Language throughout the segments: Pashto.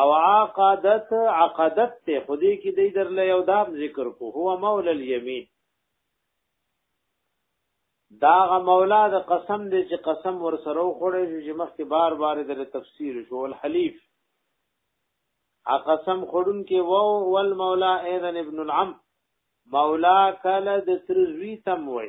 او عقدت عقدت ته خودی کې دی در له یو دام ذکر کو هو مولا الیمین دا غ مولا د قسم دی چې قسم ور سره خوړې چې مخکې بار بار د تفسیر شو الحلیف ا قسم خورون کې وو ول مولا اذن ابن العم مولا کله د ترزوی تم وای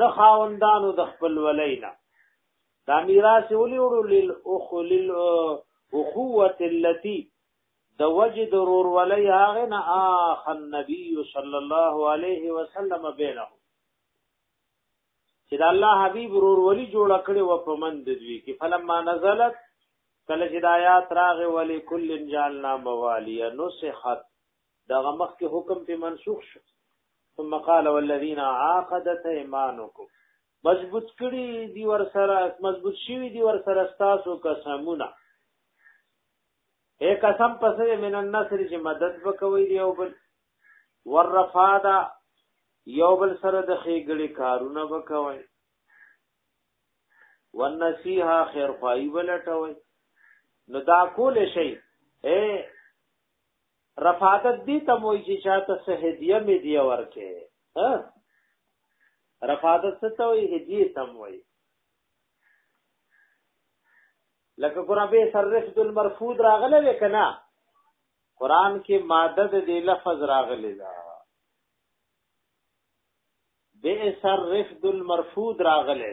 نه خاوندانو د خپل ولینا دا میراث ولې وړو لیل اخو لیل اخوه التي د وجه ضرور ولی هغه نه اخ النبي صلی الله علیه وسلم بینه چې د الله حبیب ضرور ولی جوړ کړي و په من د دوی کې فلما نزلت کله چې د آیات راغې ولی کل جعلنا موالیا نسخت دا غمخ کې حکم په منسوخ شو ثم قال والذین عاقدت ایمانکم مضبوط کړي دی ور سره مضبوط شوی دی ور سره تاسو قسمونه اے قسم پسې من النصر چې مدد وکوي دی او بل ورفادا یو بل سره د خېګړې کارونه وکوي ونسیها خیر خوای ولټوي نو دا کول شي اے رفادت دي ته وای چې چاته سه هدیه می دی ورکه ها رفادت څه ته وای هدیه تم وای لکه قرابه صرف دل مرفوض راغله وکنا قران کې ماده د دې لفظ راغلی دا به صرف دل مرفوض راغله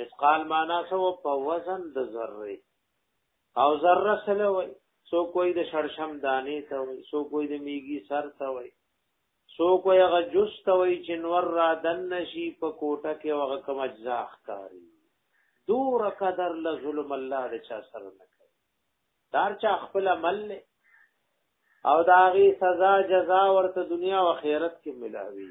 مثقال معنا سو په وزن د ذره او ذره سره وای سو کوئی د شړشم دانه ته وای سو کوئی د میګي سر ته وای سو کوئی هغه جس ته وای چې نور را دن شي په کوټه کې هغه کوم اجزا ښکاری دور قدر له ظلم الله د چا سره نه کوي دار چا خپل عمل له او داغي سزا جزا ورته دنیا او آخرت کې ملاوي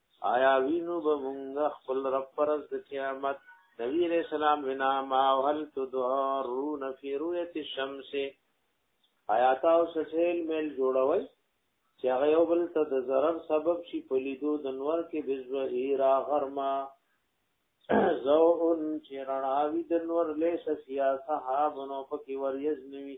آیا وینو به مونږ خپل رب پرز د قیامت نبی علیہ السلام وینا ما هل تدارون فی رؤیت الشمس آیا تاسو سیل میل جوړوي چې هغه یو بل ته د zarar سبب شي په لیدو د نور کې بزهیرا غرما زوون چې رڼاوي د نور له سیا صحابونو پکې وریز نوي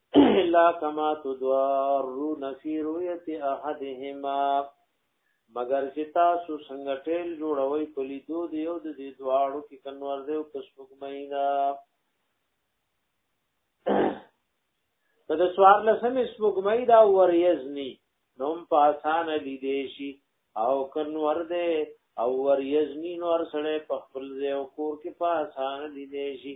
الا کما تدارون فی رؤیت احدهما مگر چې تاسو څنګه ټیل جوړوي په لیدو دی یو د دې دواړو کې کنور دی او کسبګمینا په د سوار لسم سپګمۍ دا وریزنی نوم په آسان لیدې شي او کنور دی او وریزنی نور سره په خپل ځای او کور کې په آسان لیدې شي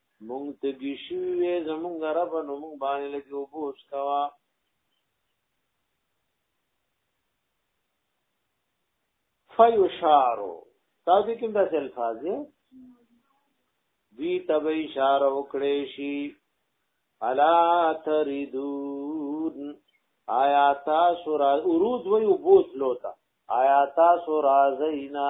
مونږ ته ګشي وي زمونږ رب نو مونږ باندې لګي او بوس کوا فیشارو تاسو کوم داسې الفاظ دي دوی تب اشاره وکړې شي الا تريدون آیا تاسو را ورود وي او بوت لوتا آیا تاسو راځینا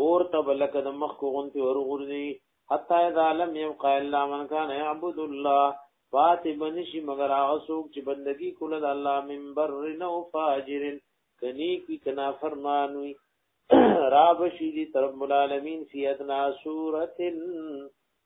اور تب لک د مخ کو غنتی ور غورځي حتا اذا لم يبقى الا من كان يعبد الله فات بنشي مگر هغه څوک چې بندگی کوله د الله من بر نو فاجر کني کی کنا فرمانوي را بشي دي ترب العالمین فی ادنا سورتن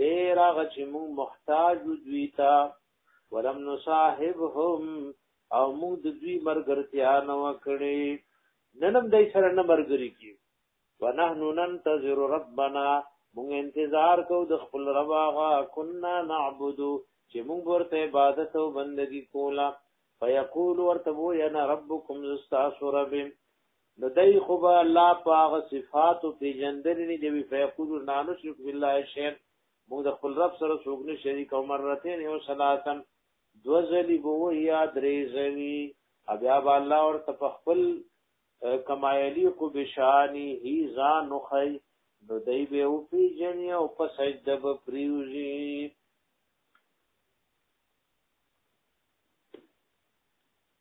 دیر هغه چې موږ محتاج دوی ته ولم نصاحبهم او موږ د دوی مرګرتیا نه وکړي ننم دای سره نه مرګري کی ونحن ننتظر ربنا موږ انتظار کو د خپل رب هغه كنا نعبد چې موږ ورته عبادت او بندگی کولا فیقول ورته وینا ربکم استاسو رب نو دای خو به الله پاغ صفات او پیجندل نه دی فیقول نانو شرک بالله شین موږ د خپل رب سره څوک نه شریک او مرتين او صلاتن دو ځلی بو یا درې ځلی بیا به الله ور ته خپل کمایلی کو بشانی هی ځان نخی نو دای به او پیجنی او په سجده به پریوزی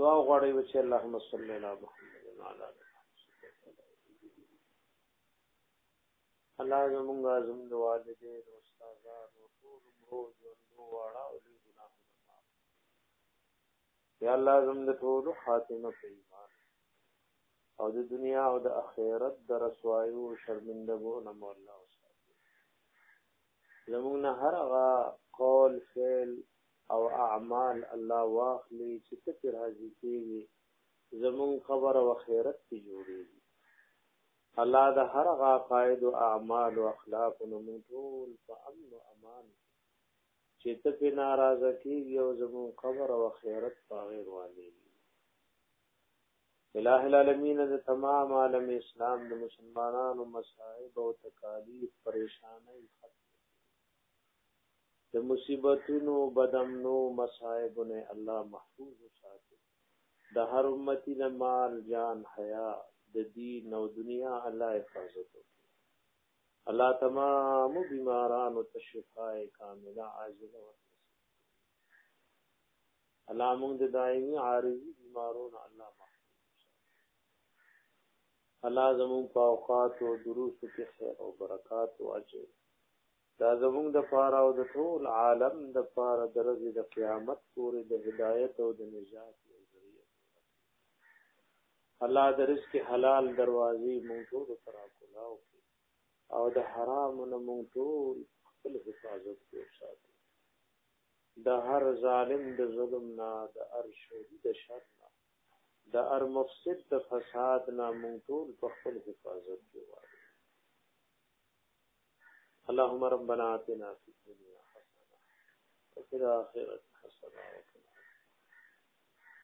دعا غواړي چې اللهم صل علی محمد وعلى آله الله زمونږ زموږ د والدین او استادانو او ټول مرو ژوندو واړه او لوی ګناهونه معاف یا الله زموږ د ټول خاتمه په ایمان او د دنیا او د آخرت د رسوایو او شرمندګو نه مولا زموږ نه هر هغه قول فعل او اعمال الله واخلي چې ته پر راضي کېږي زموږ خبر او خیرت ته جوړېږي الله د هر هغه قائد او اعمال او اخلاق نو موږ ټول په امن او امان چې ته پر ناراضه کېږي او زموږ خبر او خیرت په غیر والي الہ العالمین د تمام عالم اسلام د مسلمانانو مصائب او تکالیف پریشانای ختم د مصیبتونو بدمنو مصائب نه الله محفوظ وساتي د هر امتی د مال جان حیا د دین او دنیا الله حفاظت وکړي الله تمام بیمارانو ته شفای کامله عاجله ورکړي الله موږ د دایمي عارضي بیمارونو الله الله زمون په اوقات او دروس کې خیر او برکات او اجر دا زمون د پاره او د ټول عالم د پاره درځي د قیامت پورې د هدایت او د نجات الله د رزق حلال دروازې مونږ ټول تر کلاو کې او د حرام نه مونږ ټول خپل حفاظت وساتو د هر ظالم د ظلم نه د هر شهید د شر نه د هر مفسد د فساد نه مونږ ټول په خپل حفاظت کې وایو اللهم ربنا آتنا فی الدنیا حسنه وفي الاخره حسنه